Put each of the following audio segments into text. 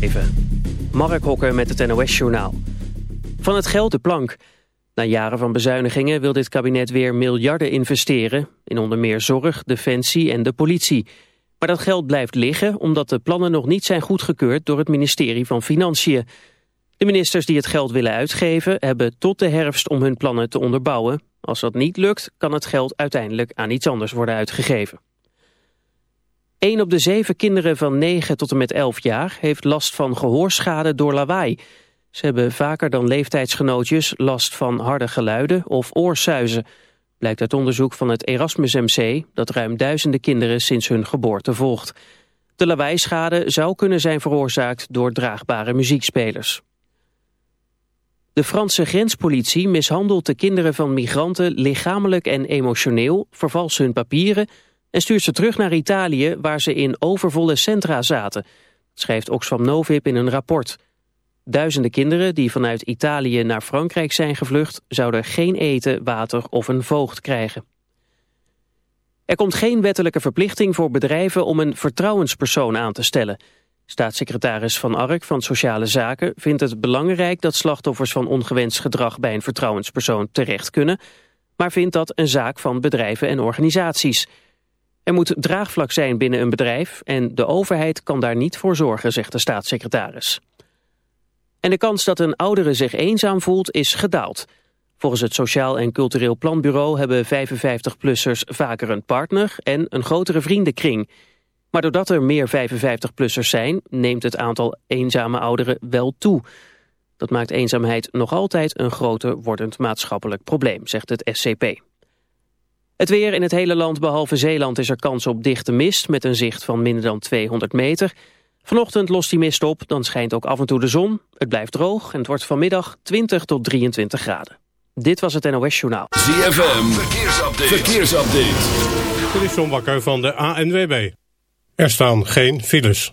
Even. Mark Hokker met het NOS-journaal. Van het geld de plank. Na jaren van bezuinigingen wil dit kabinet weer miljarden investeren... in onder meer zorg, defensie en de politie. Maar dat geld blijft liggen omdat de plannen nog niet zijn goedgekeurd... door het ministerie van Financiën. De ministers die het geld willen uitgeven... hebben tot de herfst om hun plannen te onderbouwen. Als dat niet lukt, kan het geld uiteindelijk aan iets anders worden uitgegeven. Een op de zeven kinderen van 9 tot en met 11 jaar heeft last van gehoorschade door lawaai. Ze hebben vaker dan leeftijdsgenootjes last van harde geluiden of oorsuizen. Blijkt uit onderzoek van het Erasmus MC dat ruim duizenden kinderen sinds hun geboorte volgt. De lawaaischade zou kunnen zijn veroorzaakt door draagbare muziekspelers. De Franse grenspolitie mishandelt de kinderen van migranten lichamelijk en emotioneel, vervals hun papieren en stuurt ze terug naar Italië waar ze in overvolle centra zaten, schrijft Oxfam Novib in een rapport. Duizenden kinderen die vanuit Italië naar Frankrijk zijn gevlucht zouden geen eten, water of een voogd krijgen. Er komt geen wettelijke verplichting voor bedrijven om een vertrouwenspersoon aan te stellen. Staatssecretaris Van Ark van Sociale Zaken vindt het belangrijk dat slachtoffers van ongewenst gedrag bij een vertrouwenspersoon terecht kunnen, maar vindt dat een zaak van bedrijven en organisaties. Er moet draagvlak zijn binnen een bedrijf en de overheid kan daar niet voor zorgen, zegt de staatssecretaris. En de kans dat een oudere zich eenzaam voelt is gedaald. Volgens het Sociaal en Cultureel Planbureau hebben 55-plussers vaker een partner en een grotere vriendenkring. Maar doordat er meer 55-plussers zijn, neemt het aantal eenzame ouderen wel toe. Dat maakt eenzaamheid nog altijd een groter wordend maatschappelijk probleem, zegt het SCP. Het weer in het hele land behalve Zeeland is er kans op dichte mist... met een zicht van minder dan 200 meter. Vanochtend lost die mist op, dan schijnt ook af en toe de zon. Het blijft droog en het wordt vanmiddag 20 tot 23 graden. Dit was het NOS Journaal. ZFM, verkeersupdate. verkeersupdate. Dit is John Bakker van de ANWB. Er staan geen files.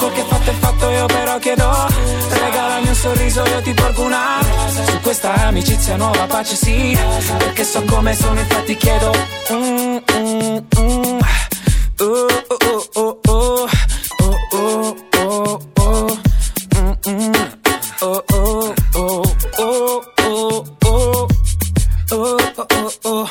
Quel che fatto è fatto io però chiedo Regalami un sorriso io ti porgo una. Su questa amicizia nuova pace sì Perché so come sono infatti chiedo mm, mm, oh, oh, oh, oh. Oh, oh, oh, oh, oh,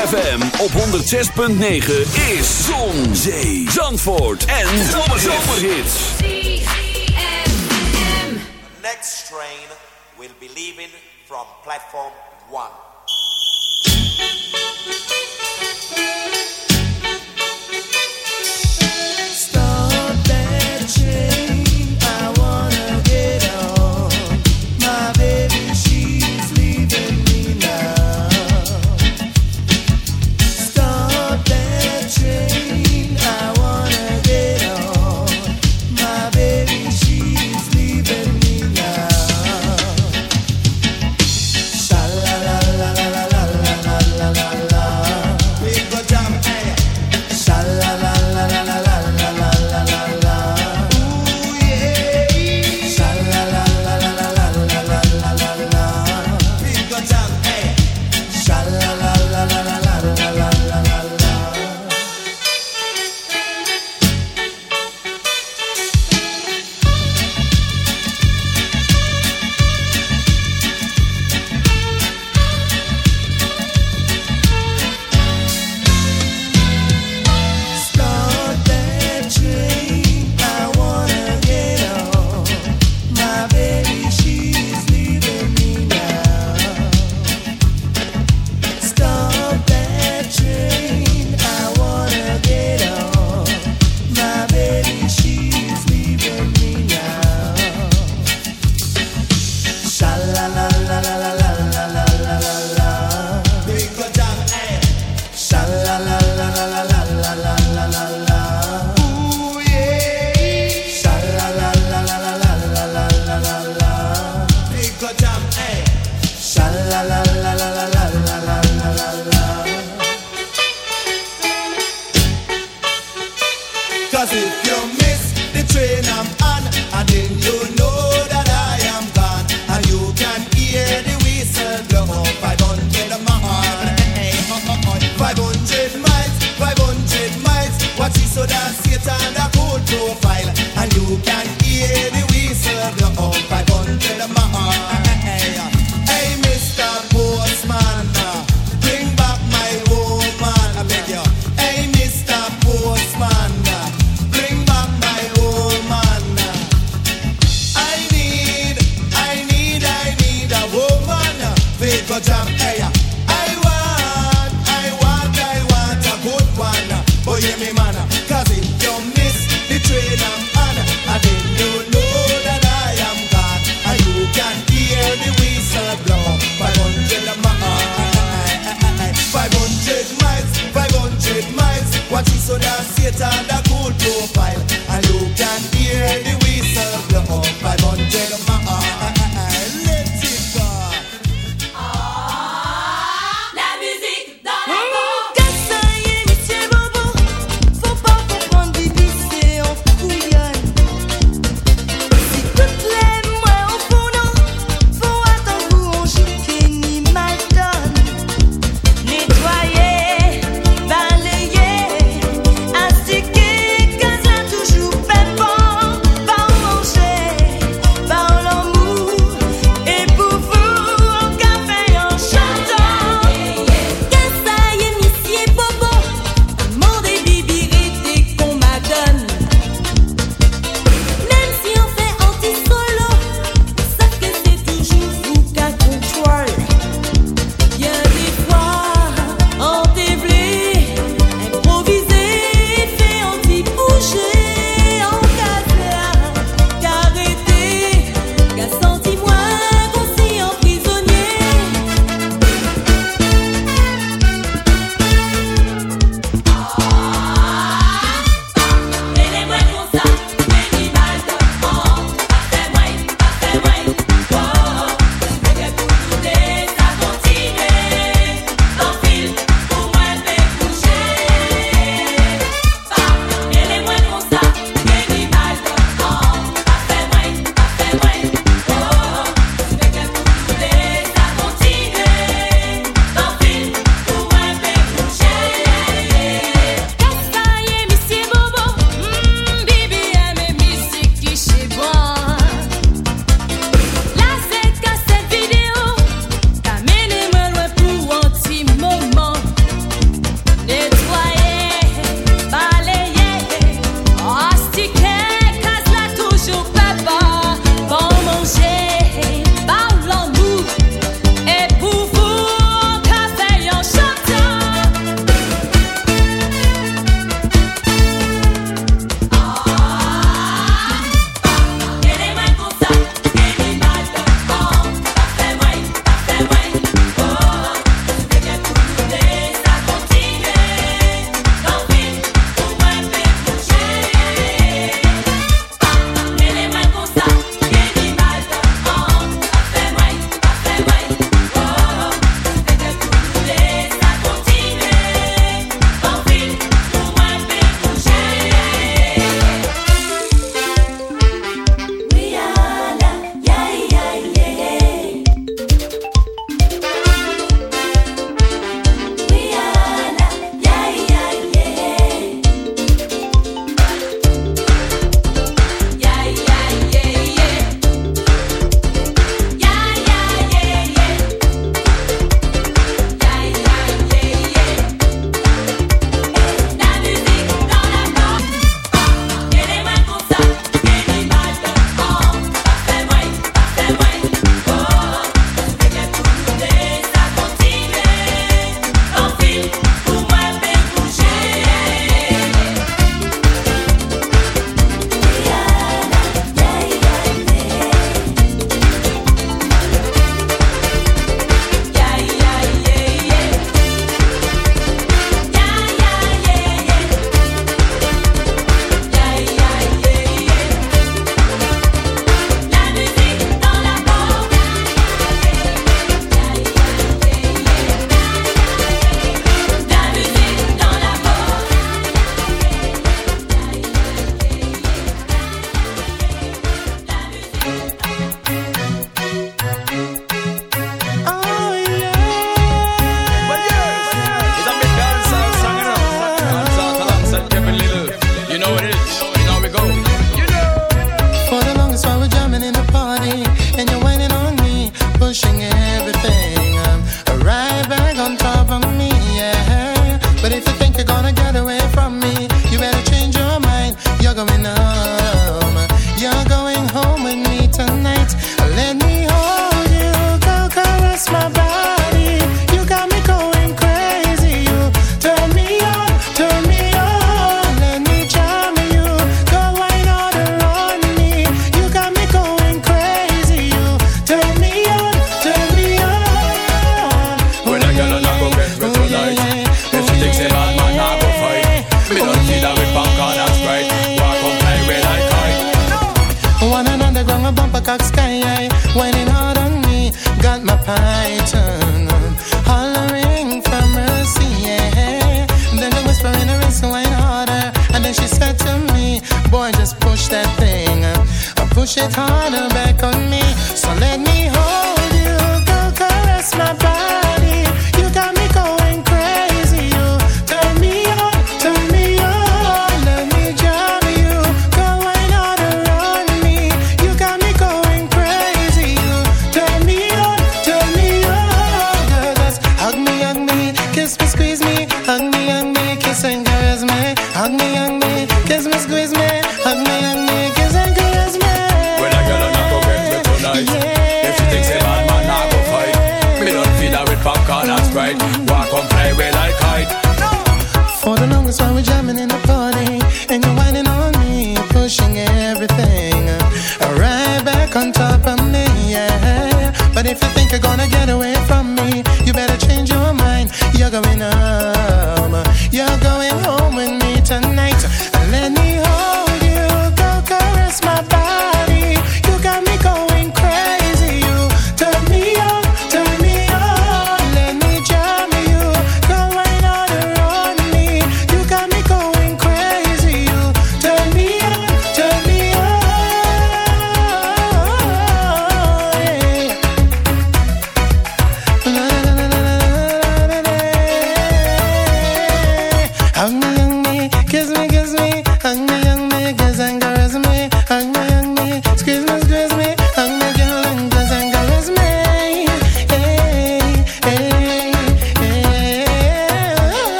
ZFM op 106.9 is Zon, Zee, Zandvoort en Zomerhits. Next train will be leaving from platform 1.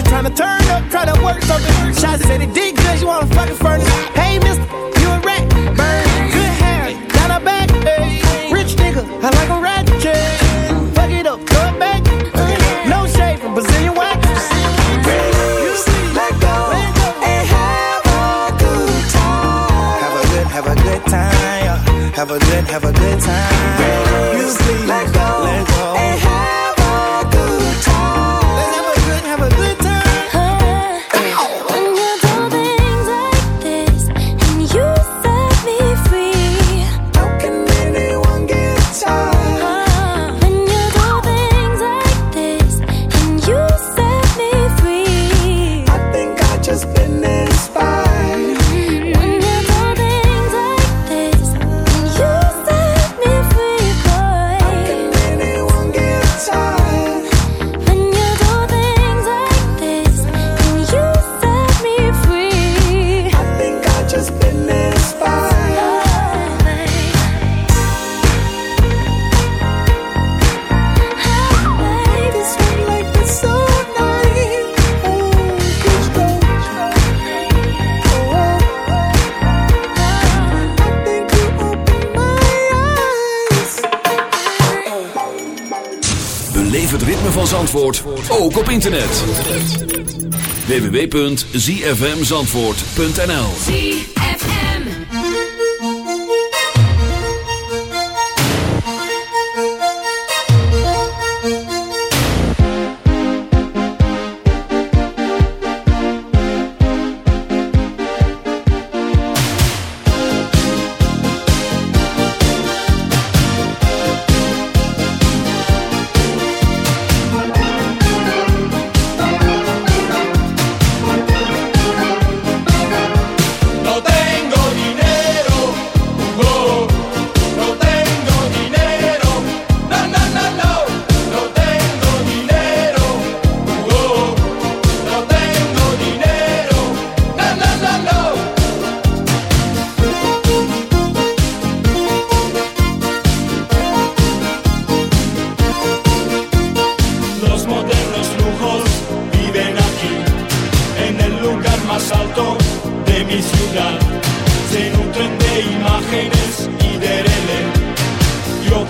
soldier trying to turn up, try to work something. Shots said he did good, you wanna fucking furnace. Hey, mister, you a rat, bird. Good hair, got a back, hey. Rich nigga, I like a rat, yeah. Fuck it up, throw it back. No shade from Brazilian wax. Have a good, have a good time. Have a good, have a good time. You sleep. www.zfmzandvoort.nl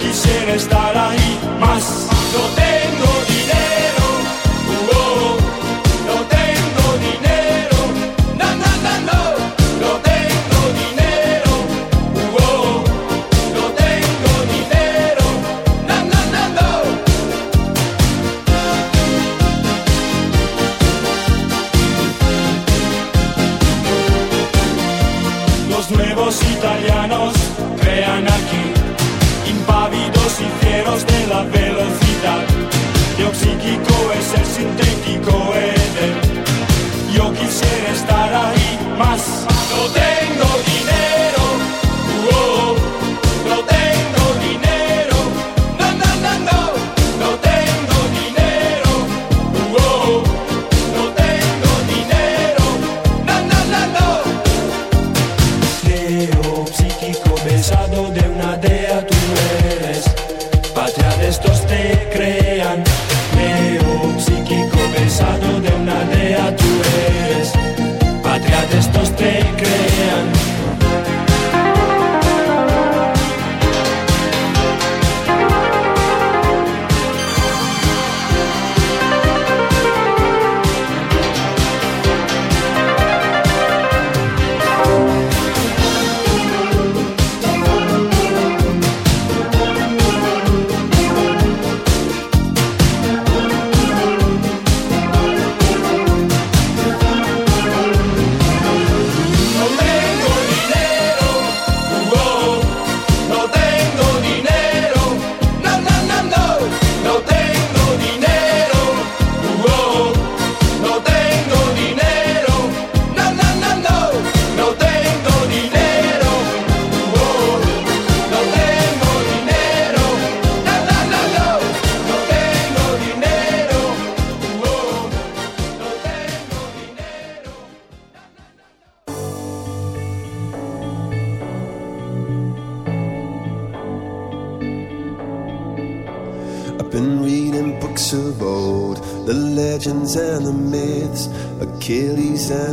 quisiera estar ahí más. No te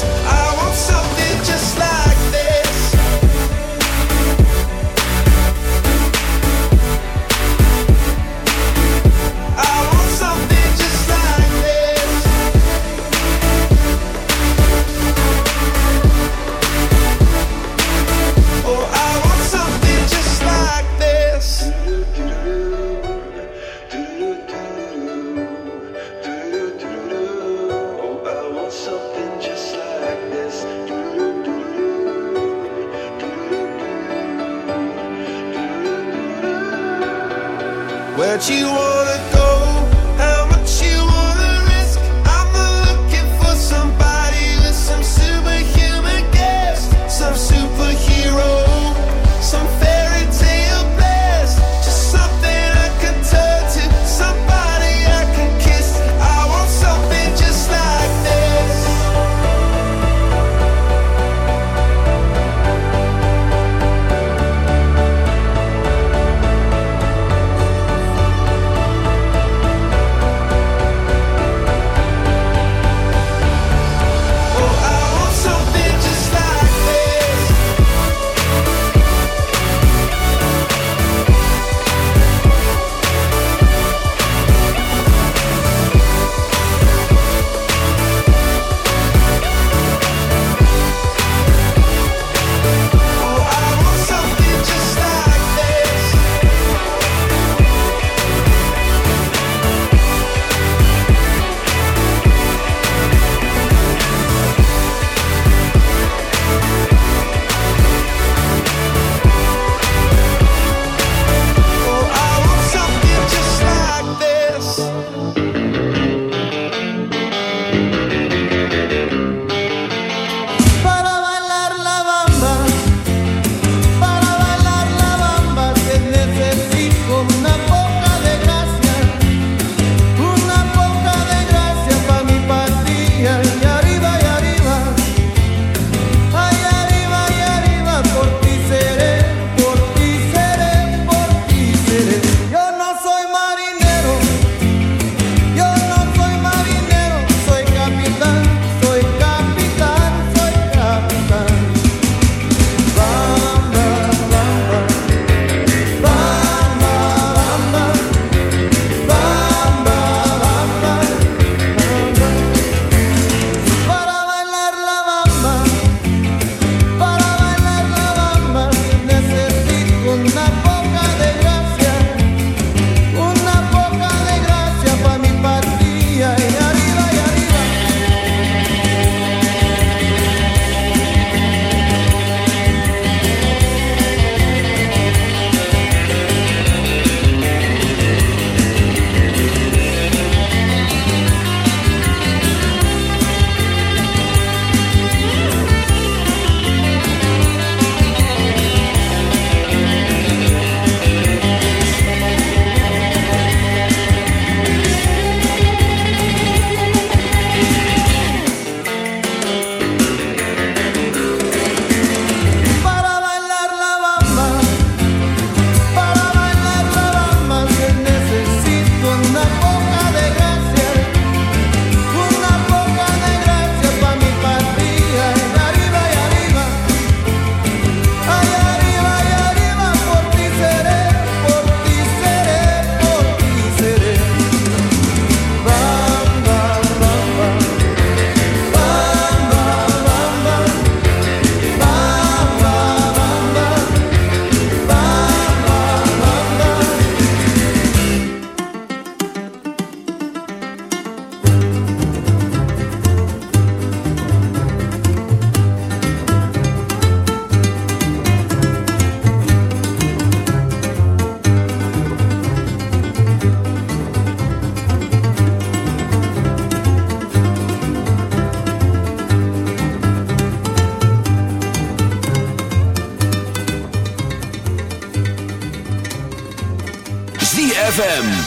Can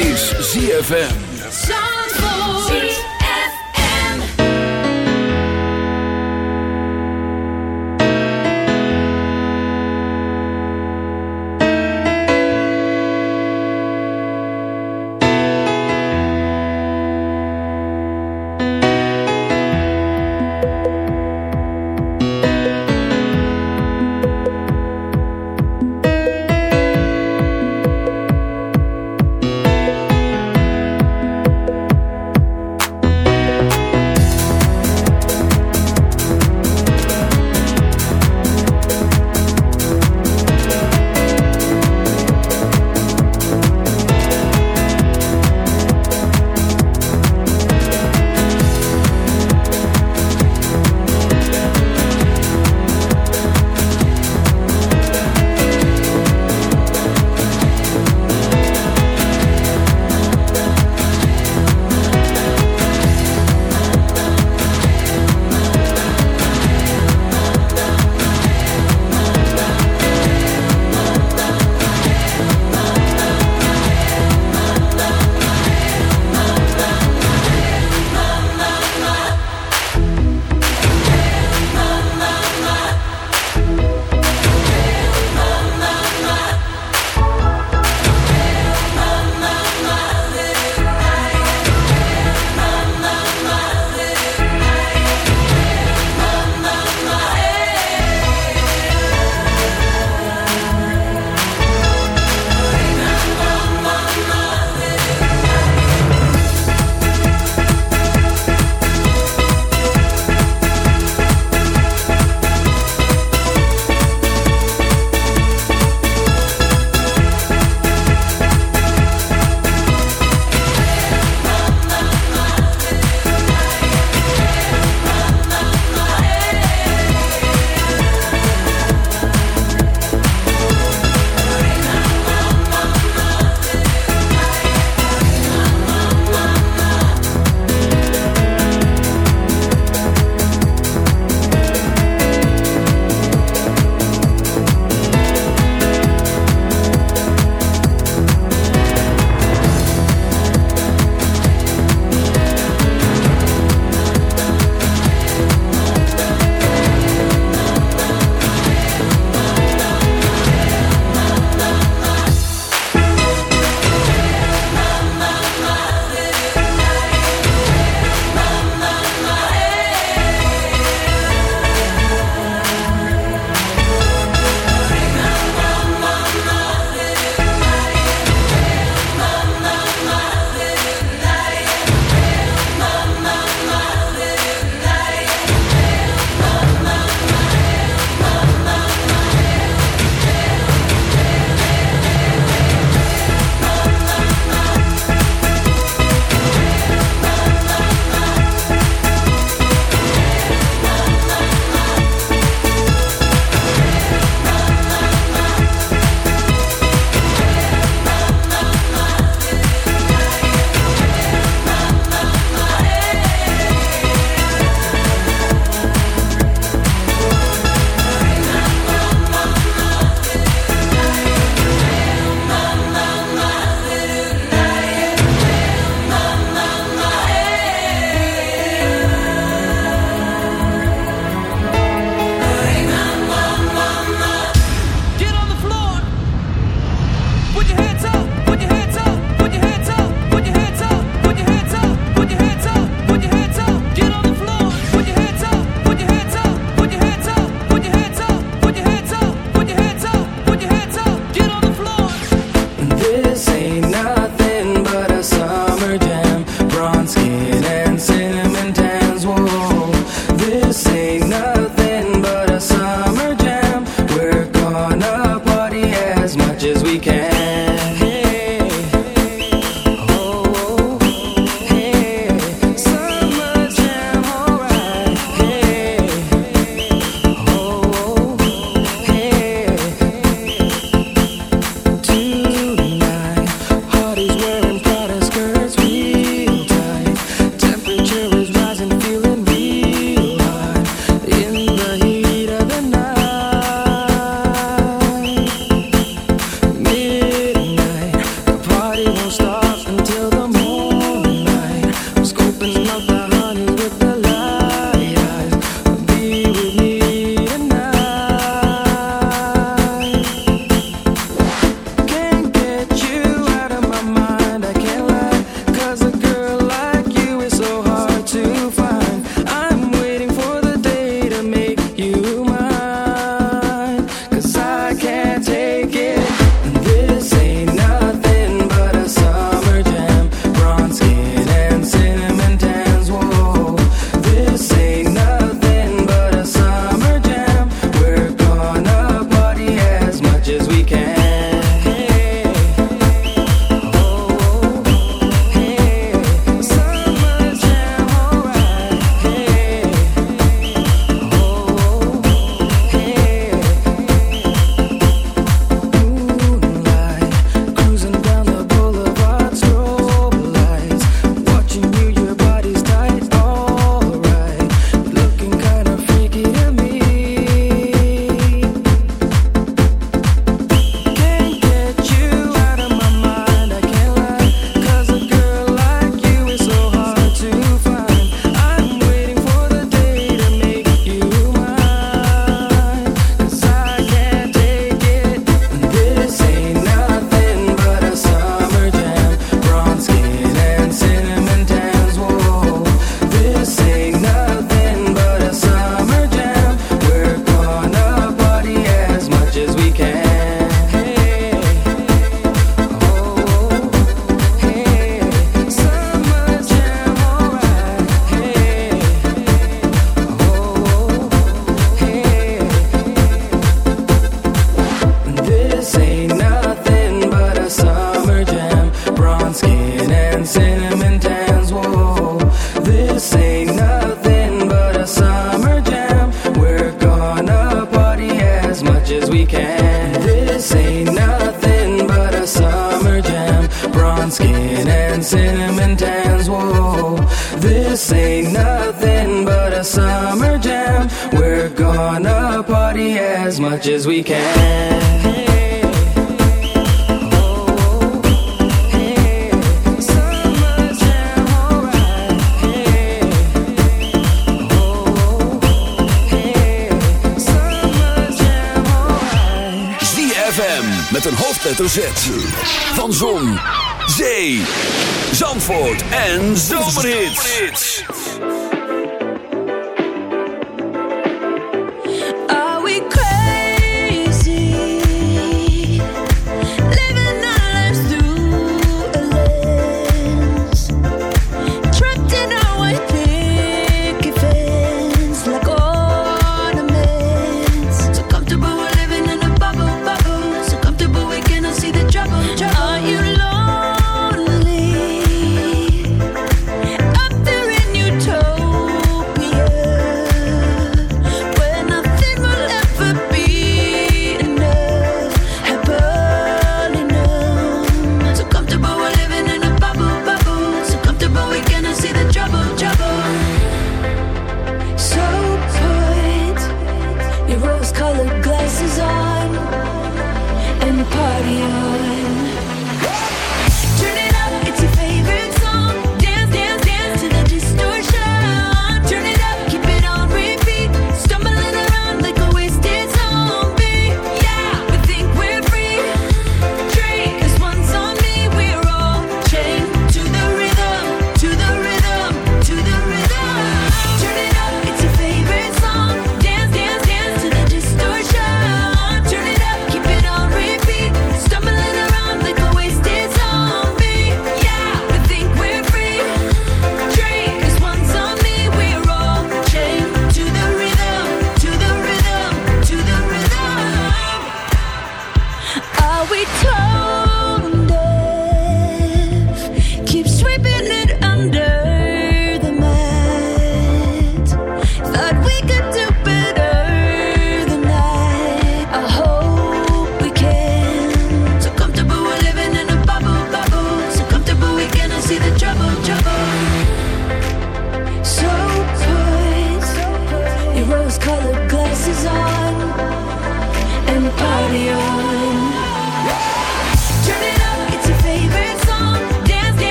Is ZFM.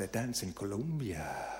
the dance in Colombia.